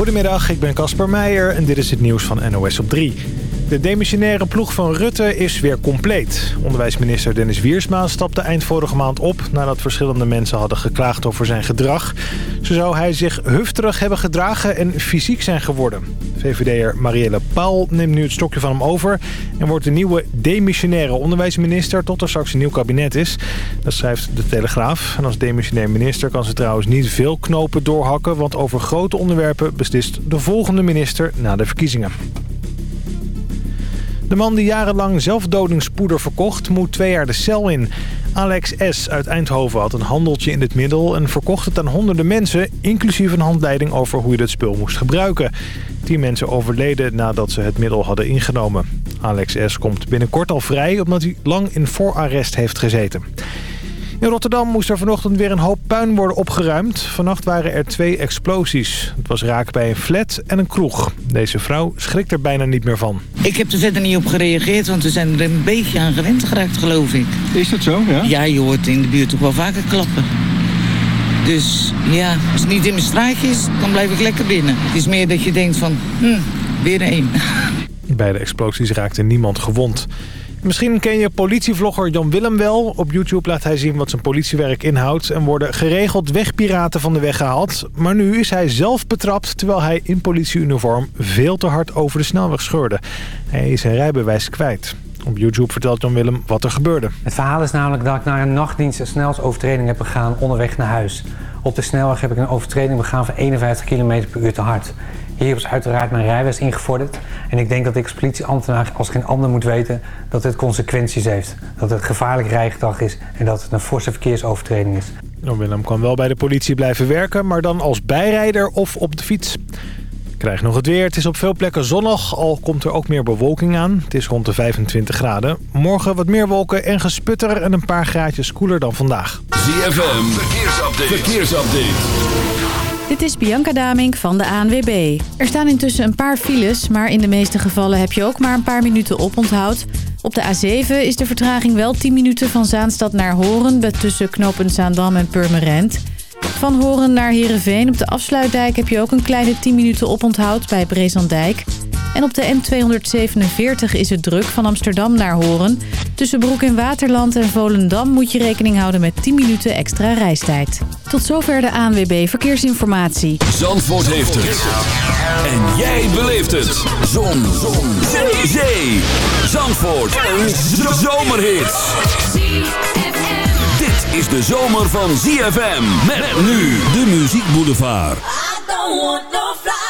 Goedemiddag, ik ben Casper Meijer en dit is het nieuws van NOS op 3. De demissionaire ploeg van Rutte is weer compleet. Onderwijsminister Dennis Wiersma stapte eind vorige maand op... nadat verschillende mensen hadden geklaagd over zijn gedrag. Zo zou hij zich hufterig hebben gedragen en fysiek zijn geworden. VVD'er Marielle Paul neemt nu het stokje van hem over... en wordt de nieuwe demissionaire onderwijsminister... tot er straks een nieuw kabinet is. Dat schrijft de Telegraaf. En als demissionair minister kan ze trouwens niet veel knopen doorhakken... want over grote onderwerpen beslist de volgende minister na de verkiezingen. De man die jarenlang zelfdodingspoeder verkocht moet twee jaar de cel in. Alex S. uit Eindhoven had een handeltje in het middel en verkocht het aan honderden mensen... inclusief een handleiding over hoe je het spul moest gebruiken. Tien mensen overleden nadat ze het middel hadden ingenomen. Alex S. komt binnenkort al vrij omdat hij lang in voorarrest heeft gezeten. In Rotterdam moest er vanochtend weer een hoop puin worden opgeruimd. Vannacht waren er twee explosies. Het was raak bij een flat en een kroeg. Deze vrouw schrikt er bijna niet meer van. Ik heb er verder niet op gereageerd, want we zijn er een beetje aan gewend geraakt, geloof ik. Is dat zo, ja? Ja, je hoort in de buurt toch wel vaker klappen. Dus ja, als het niet in mijn straatje is, dan blijf ik lekker binnen. Het is meer dat je denkt van, hm, weer één. Bij de explosies raakte niemand gewond. Misschien ken je politievlogger Jan Willem wel. Op YouTube laat hij zien wat zijn politiewerk inhoudt... en worden geregeld wegpiraten van de weg gehaald. Maar nu is hij zelf betrapt terwijl hij in politieuniform... veel te hard over de snelweg scheurde. Hij is zijn rijbewijs kwijt. Op YouTube vertelt Jan Willem wat er gebeurde. Het verhaal is namelijk dat ik naar een nachtdienst een snelheidsovertreding heb begaan onderweg naar huis. Op de snelweg heb ik een overtreding begaan van 51 km per uur te hard. Hier is uiteraard mijn rijwijs ingevorderd. En ik denk dat ik als politieambtenaar als geen ander moet weten dat het consequenties heeft. Dat het gevaarlijk rijgedrag is en dat het een forse verkeersovertreding is. Jan Willem kan wel bij de politie blijven werken, maar dan als bijrijder of op de fiets. Krijg nog het weer. Het is op veel plekken zonnig, al komt er ook meer bewolking aan. Het is rond de 25 graden. Morgen wat meer wolken en gesputter en een paar graadjes koeler dan vandaag. ZFM, verkeersupdate. verkeersupdate. Dit is Bianca Damink van de ANWB. Er staan intussen een paar files, maar in de meeste gevallen heb je ook maar een paar minuten oponthoud. Op de A7 is de vertraging wel 10 minuten van Zaanstad naar Horen... tussen knopen Zaandam en Purmerend. Van Horen naar Heerenveen op de afsluitdijk heb je ook een kleine 10 minuten oponthoud bij Brezandijk... En op de N247 is het druk van Amsterdam naar Horen. Tussen Broek in Waterland en Volendam moet je rekening houden met 10 minuten extra reistijd. Tot zover de ANWB Verkeersinformatie. Zandvoort heeft het. En jij beleeft het. Zon. Zon. Zee. Zee. Zandvoort. Een zomerhit. Dit is de zomer van ZFM. Met nu de Muziek Boulevard. I don't want no fly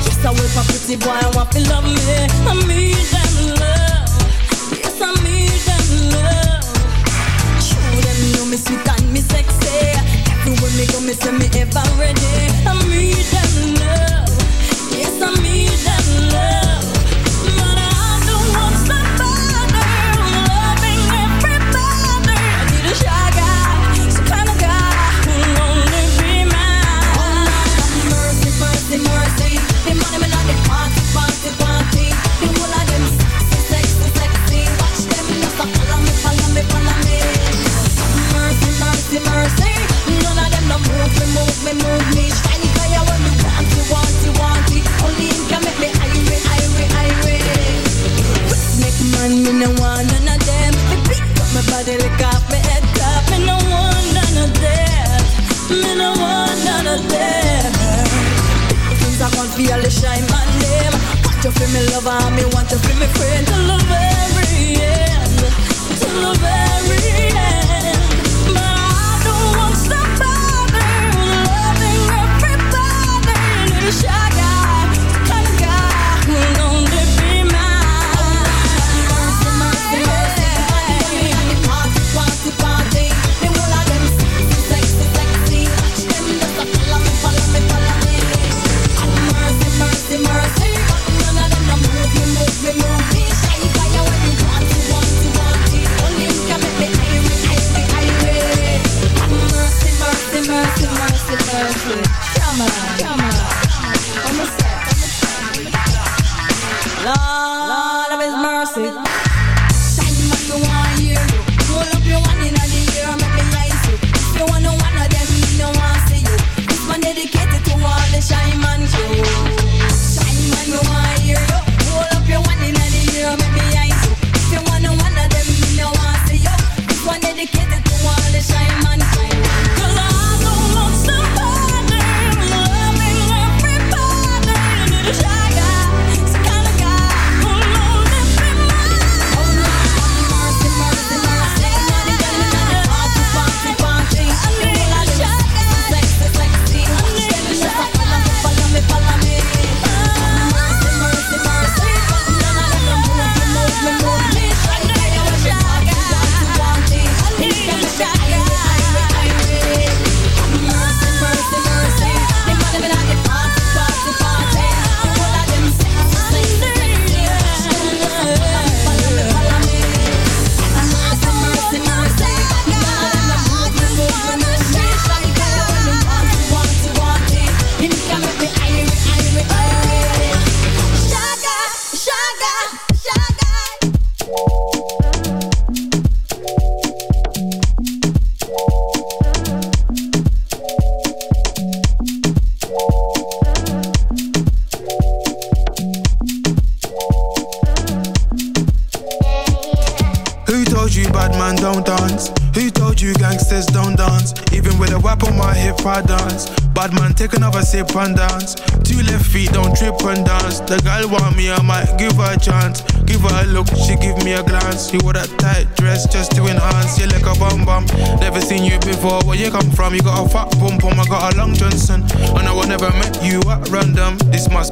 A wait for pretty boy want to love me I need them love. Yes I need them love. Show them know me sweet and me sexy. Everywhere me go me say me ever ready. I need them feel the shine my name. Want you feel me lover, and me want you feel me friend till the very end, till the very end.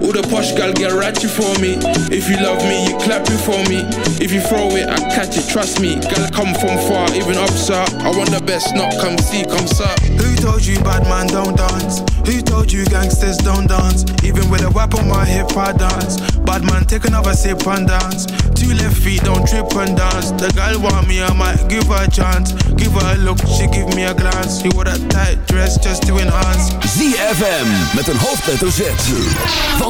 All the posh gal get ratchet for me. If you love me, you clap it for me. If you throw it, I catch it, trust me. Gal come from far, even up, sir. I want the best, not come see, come sir. Who told you bad man don't dance? Who told you gangsters don't dance? Even with a whip on my hip, I dance. Bad man, take another sip and dance. Two left feet, don't trip and dance. The girl want me, I might give her a chance. Give her a look, she give me a glance. You wore a tight dress just to enhance. ZFM met een hoofdletter Z. Van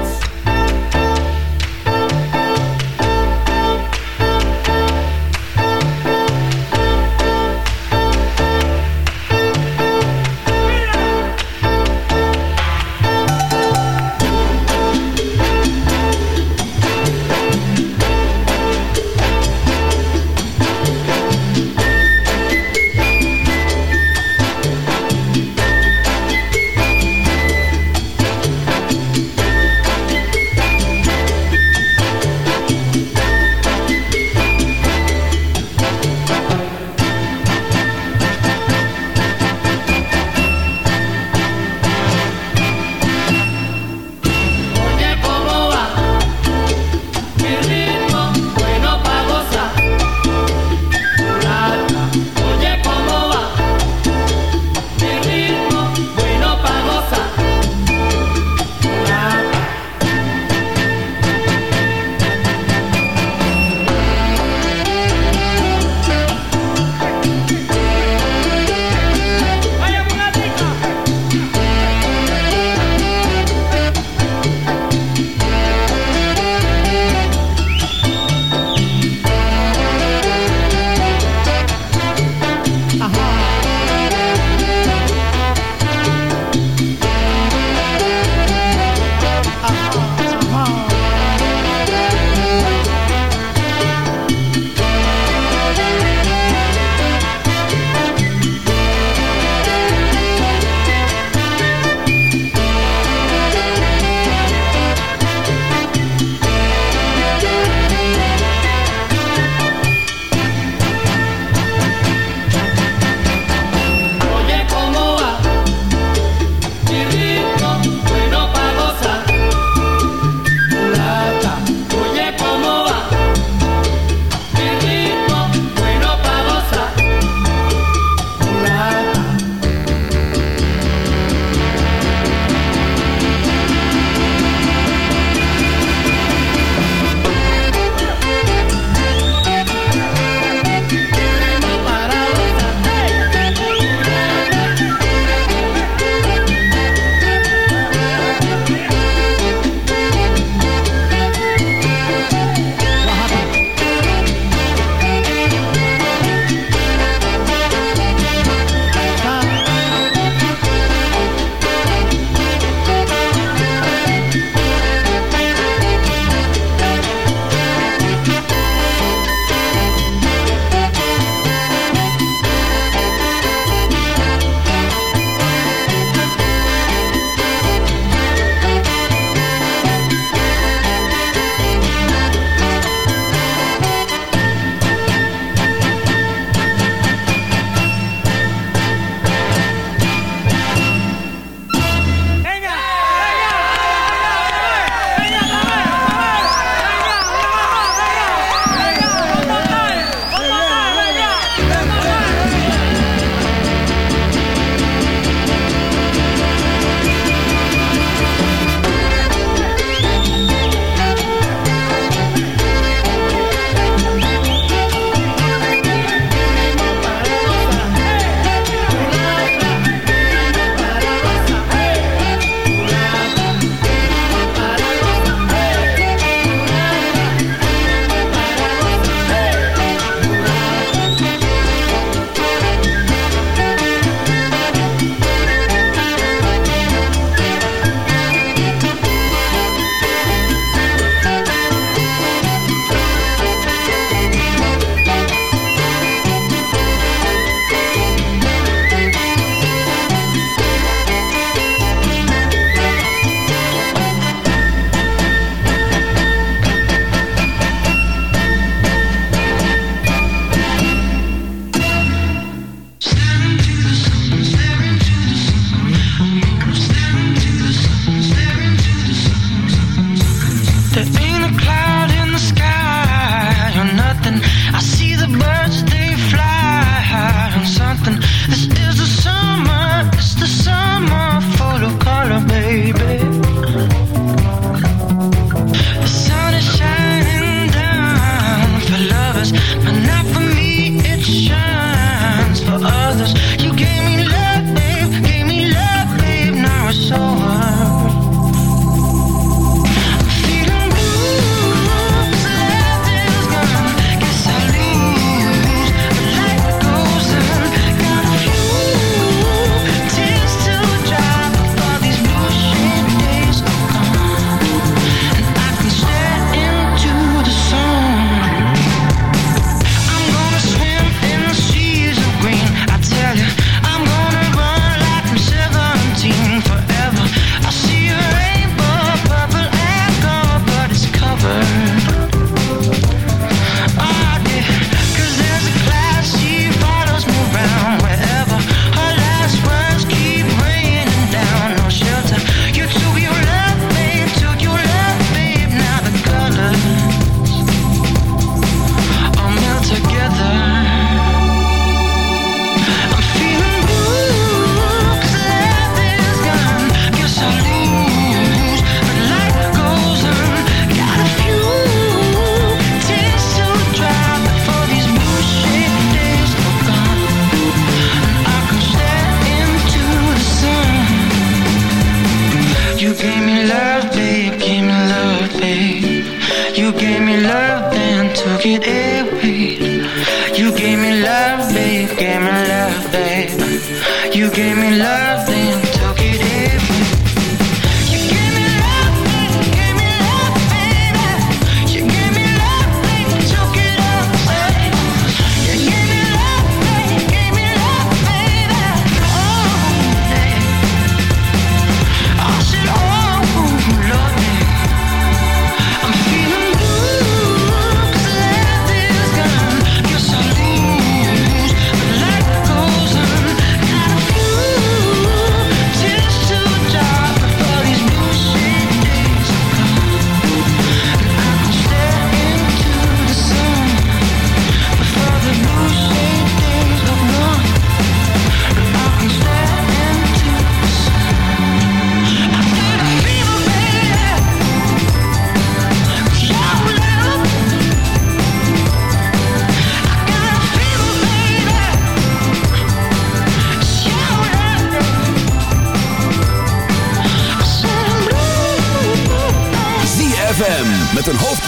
cosas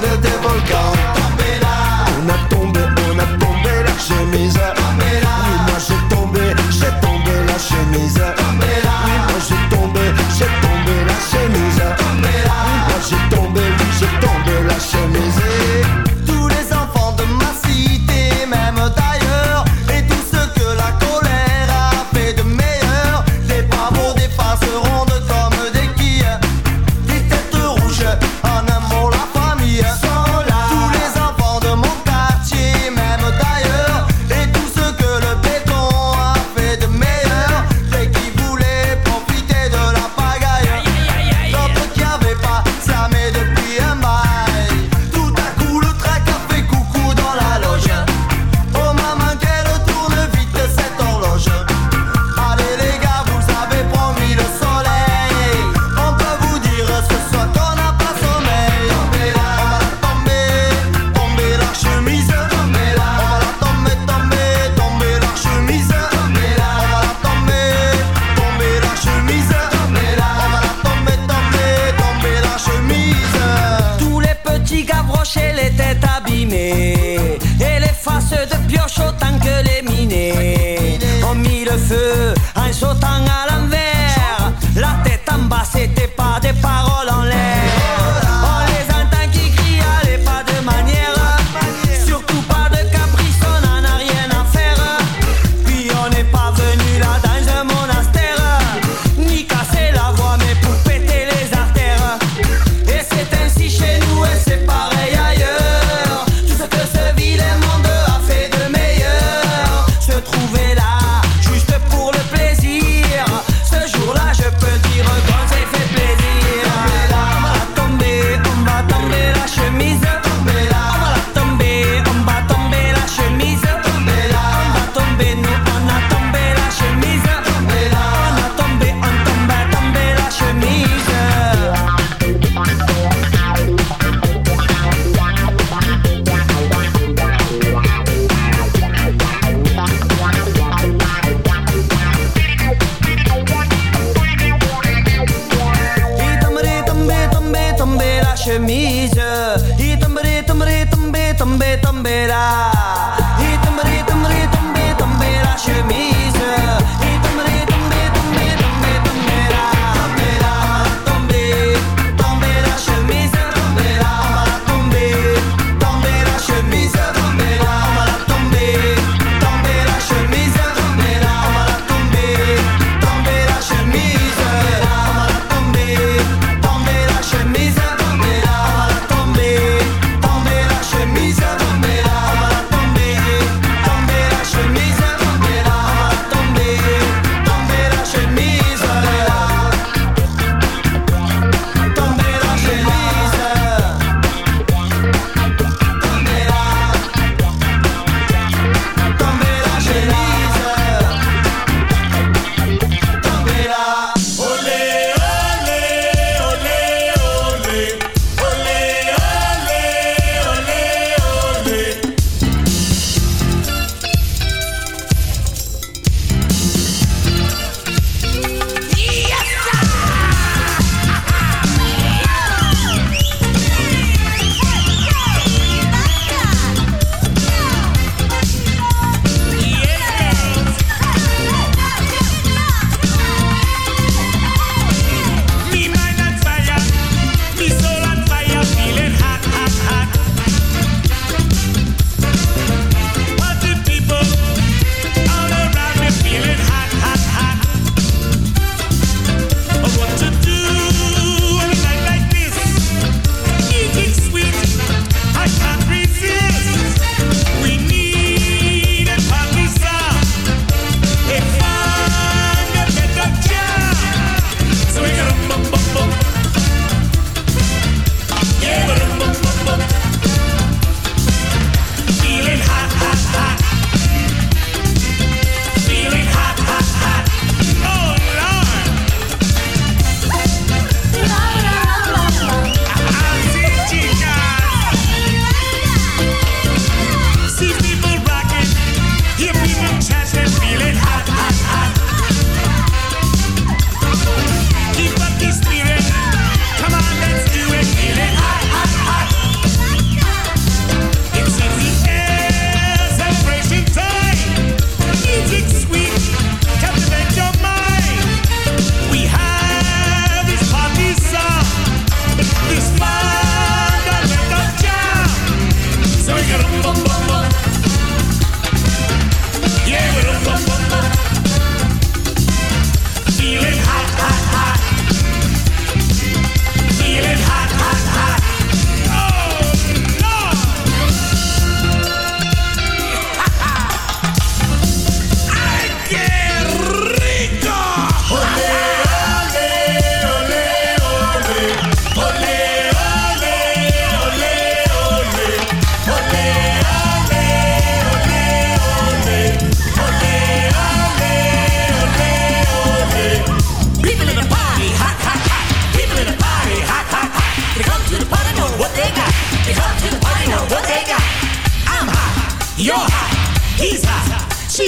des volcans. On a tombé, on a tombé la chemise. Oui, moi j'ai tombé, j'ai tombé la chemise.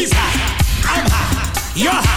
She's hot. I'm hot, you're hot,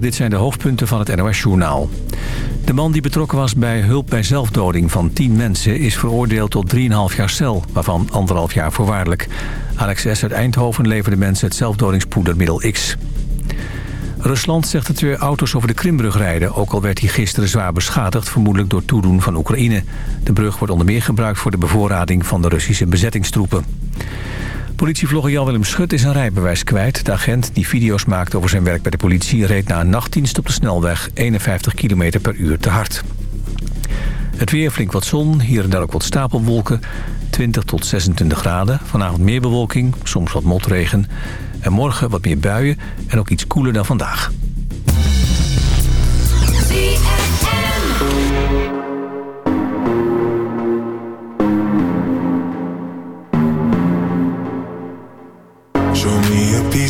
dit zijn de hoofdpunten van het NOS-journaal. De man die betrokken was bij hulp bij zelfdoding van 10 mensen... is veroordeeld tot 3,5 jaar cel, waarvan 1,5 jaar voorwaardelijk. Alex S. uit Eindhoven leverde mensen het zelfdodingspoedermiddel X. Rusland zegt dat weer auto's over de Krimbrug rijden... ook al werd die gisteren zwaar beschadigd... vermoedelijk door toedoen van Oekraïne. De brug wordt onder meer gebruikt voor de bevoorrading... van de Russische bezettingstroepen. Politievlogger Jan-Willem Schut is een rijbewijs kwijt. De agent die video's maakte over zijn werk bij de politie... reed na een nachtdienst op de snelweg 51 km per uur te hard. Het weer flink wat zon, hier en daar ook wat stapelwolken. 20 tot 26 graden. Vanavond meer bewolking, soms wat motregen. En morgen wat meer buien en ook iets koeler dan vandaag.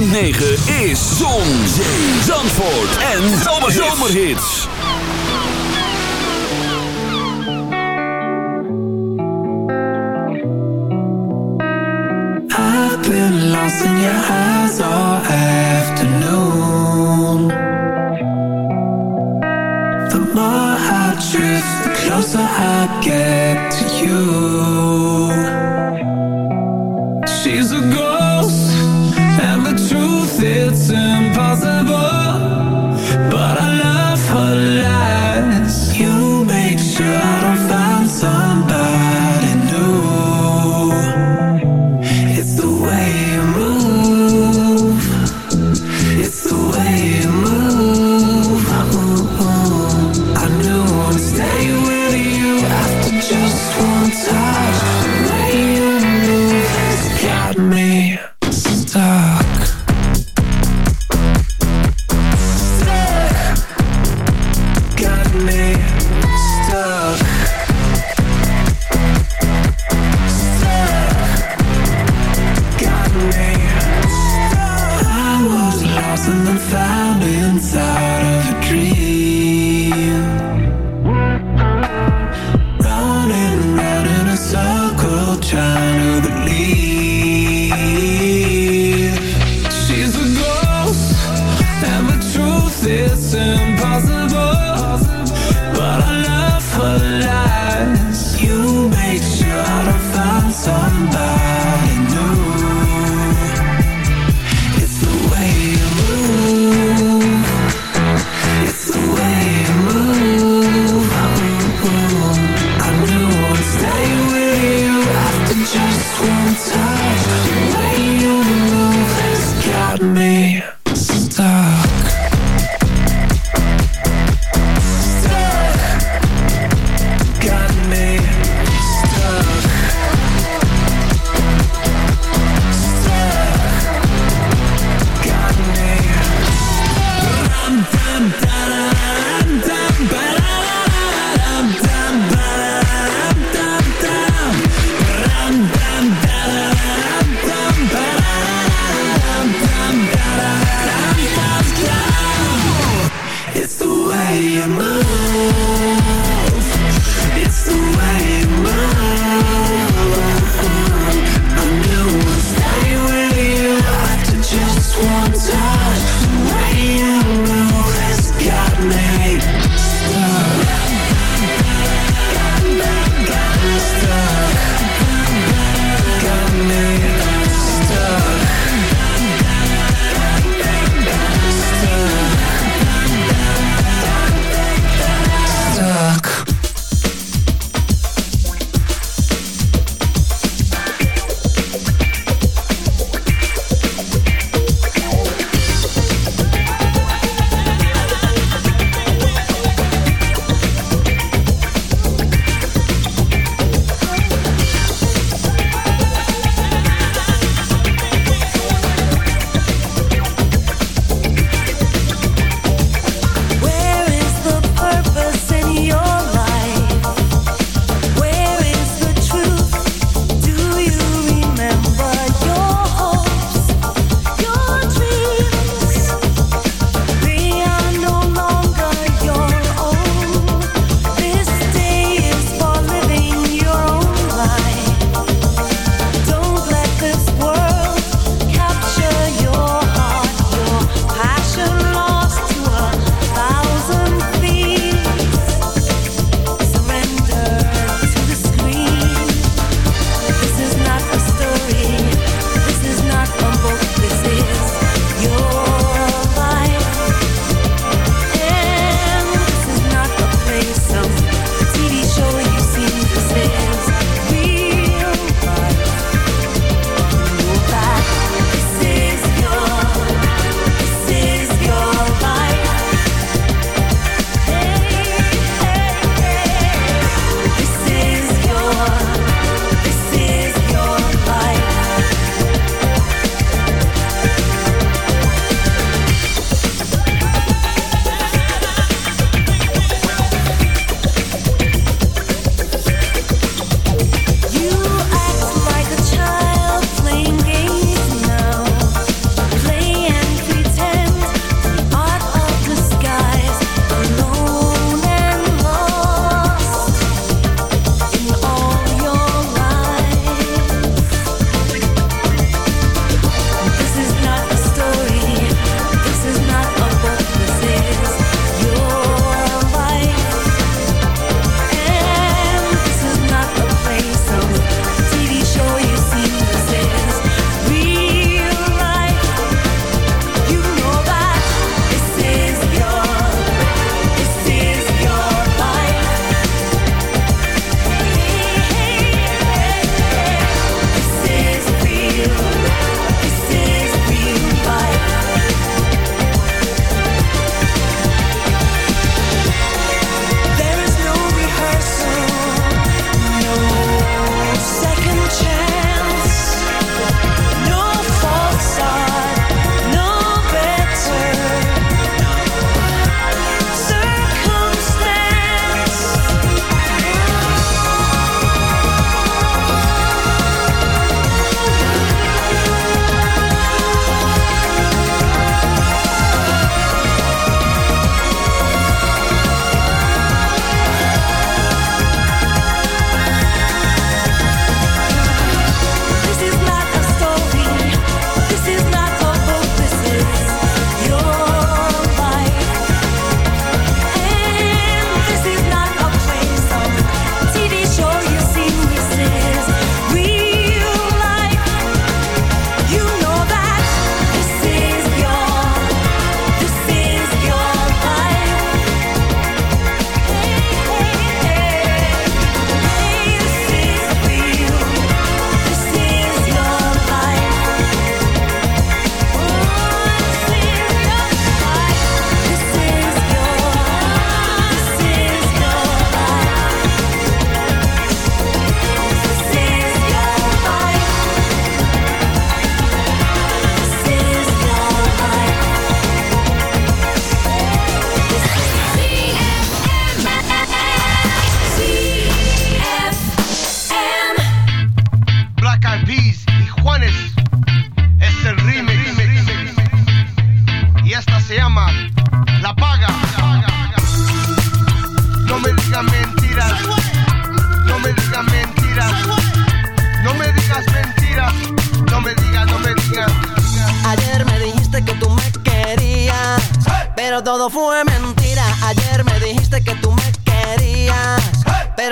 106.9 is Zon, Zee, Zandvoort en Zomerhits. I've been lost in your eyes all afternoon. The more I drift, the closer I get to you. She's a girl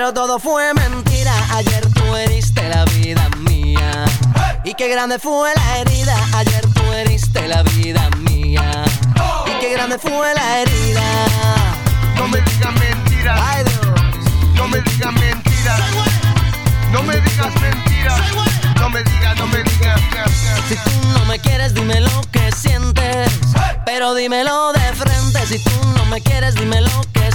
pero todo fue mentira. Ayer tú heriste la vida mía. Y qué grande fue la herida. Ayer tú heriste la vida mía. Y qué grande fue la herida. No me digas mentiras. Ay, Dios. No me digas mentiras. No me digas mentiras. No me digas, no me digas. Si tú no me quieres, dime lo que sientes. Pero dímelo de frente. Si tú no me quieres, dime lo que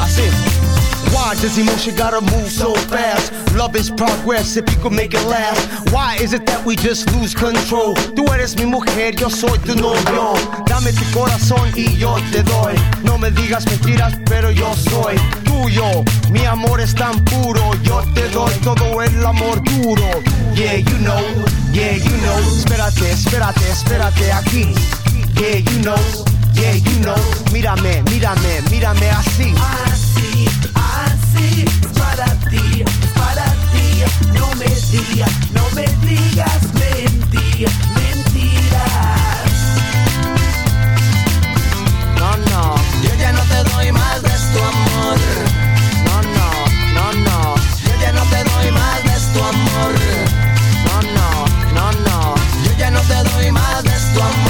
Así. Why does emotion gotta move so fast? Love is progress if you could make it last. Why is it that we just lose control? Tú eres mi mujer, yo soy tu novio. Dame tu corazón y yo te doy. No me digas mentiras, pero yo soy tuyo. Mi amor es tan puro, yo te doy todo el amor duro. Yeah, you know, yeah, you know. Espérate, espérate, espérate aquí. Yeah, you know, yeah, you know. Mírame, mírame, mírame así. Así, así, es para ti, es para ti. No me digas, no me digas mentiras, mentiras. No, no, yo ya no te doy más de tu amor. No, no, no, no, yo ya no te doy más de tu amor. No, no, no, no, yo ya no te doy más de tu amor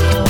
soul.